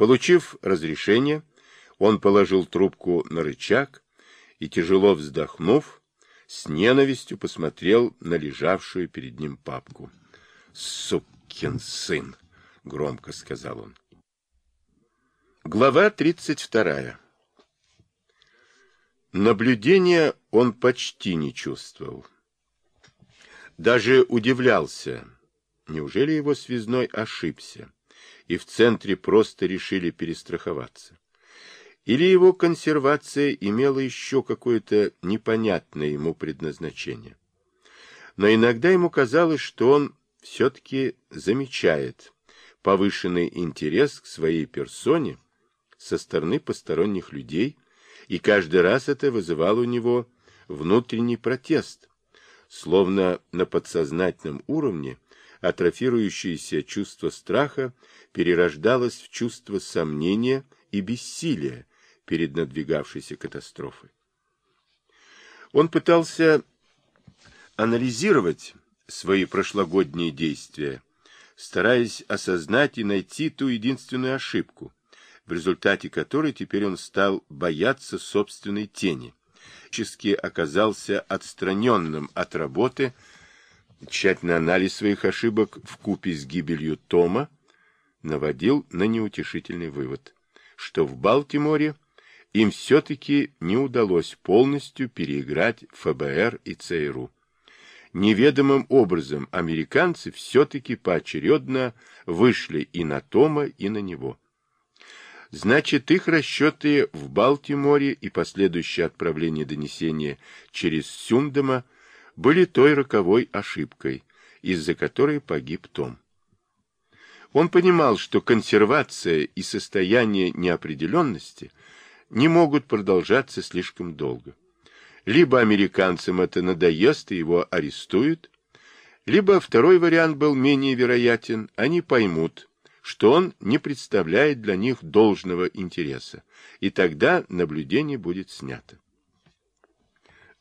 Получив разрешение, он положил трубку на рычаг и, тяжело вздохнув, с ненавистью посмотрел на лежавшую перед ним папку. «Сукин сын!» — громко сказал он. Глава тридцать вторая. Наблюдения он почти не чувствовал. Даже удивлялся, неужели его связной ошибся, и в центре просто решили перестраховаться. Или его консервация имела еще какое-то непонятное ему предназначение. Но иногда ему казалось, что он все-таки замечает повышенный интерес к своей персоне со стороны посторонних людей, и каждый раз это вызывало у него внутренний протест, словно на подсознательном уровне атрофирующееся чувство страха перерождалось в чувство сомнения и бессилия перед надвигавшейся катастрофой. Он пытался анализировать свои прошлогодние действия, стараясь осознать и найти ту единственную ошибку, в результате которой теперь он стал бояться собственной тени, оказался отстраненным от работы, тщательный анализ своих ошибок в купе с гибелью Тома наводил на неутешительный вывод, что в Балтиморе им все-таки не удалось полностью переиграть ФБР и ЦРУ. Неведомым образом американцы все-таки поочередно вышли и на Тома, и на него. Значит, их расчеты в Балтиморе и последующее отправление донесения через Сюндема были той роковой ошибкой, из-за которой погиб Том. Он понимал, что консервация и состояние неопределенности не могут продолжаться слишком долго. Либо американцам это надоест и его арестуют, либо второй вариант был менее вероятен, они поймут, что он не представляет для них должного интереса, и тогда наблюдение будет снято.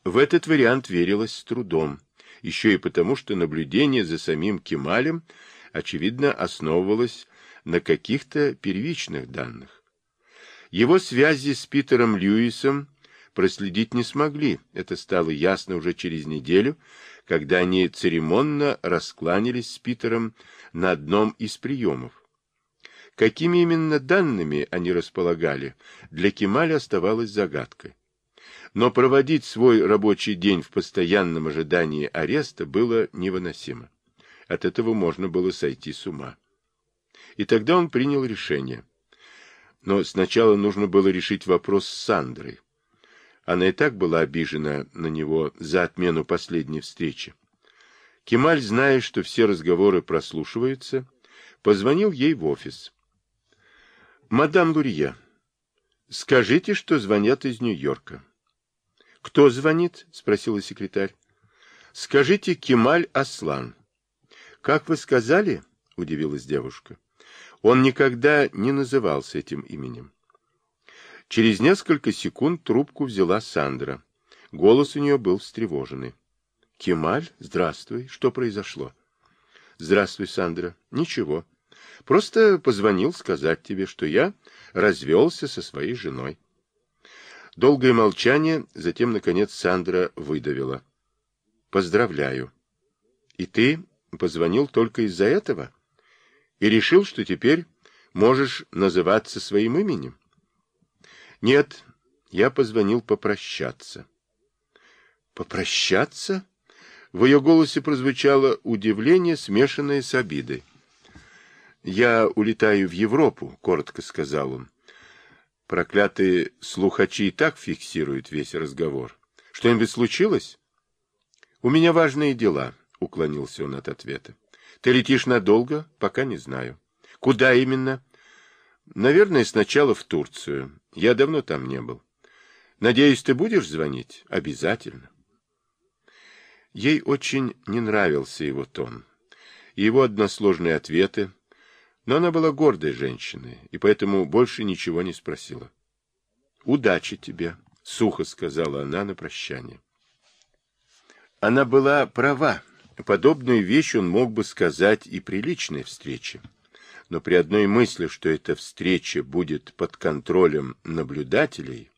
В этот вариант верилось с трудом, еще и потому, что наблюдение за самим Кемалем, очевидно, основывалось на каких-то первичных данных. Его связи с Питером Льюисом проследить не смогли, это стало ясно уже через неделю, когда они церемонно раскланялись с Питером на одном из приемов. Какими именно данными они располагали, для Кемаля оставалось загадкой. Но проводить свой рабочий день в постоянном ожидании ареста было невыносимо. От этого можно было сойти с ума. И тогда он принял решение. Но сначала нужно было решить вопрос с Сандрой. Она и так была обижена на него за отмену последней встречи. Кемаль, зная, что все разговоры прослушиваются, позвонил ей в офис. Мадам Лурье, скажите, что звонят из Нью-Йорка. Кто звонит? спросила секретарь. Скажите Кемаль Аслан. Как вы сказали? удивилась девушка. Он никогда не назывался этим именем. Через несколько секунд трубку взяла Сандра. Голос у нее был встревоженный. Кемаль, здравствуй. Что произошло? Здравствуй, Сандра. Ничего. Просто позвонил сказать тебе, что я развелся со своей женой. Долгое молчание, затем, наконец, Сандра выдавила. Поздравляю. И ты позвонил только из-за этого? И решил, что теперь можешь называться своим именем? Нет, я позвонил попрощаться. Попрощаться? В ее голосе прозвучало удивление, смешанное с обидой. «Я улетаю в Европу», — коротко сказал он. Проклятые слухачи и так фиксируют весь разговор. Что-нибудь случилось? «У меня важные дела», — уклонился он от ответа. «Ты летишь надолго? Пока не знаю». «Куда именно?» «Наверное, сначала в Турцию. Я давно там не был. Надеюсь, ты будешь звонить?» «Обязательно». Ей очень не нравился его тон. Его односложные ответы, но она была гордой женщиной, и поэтому больше ничего не спросила. «Удачи тебе», — сухо сказала она на прощание. Она была права. Подобную вещь он мог бы сказать и при личной встрече. но при одной мысли, что эта встреча будет под контролем наблюдателей,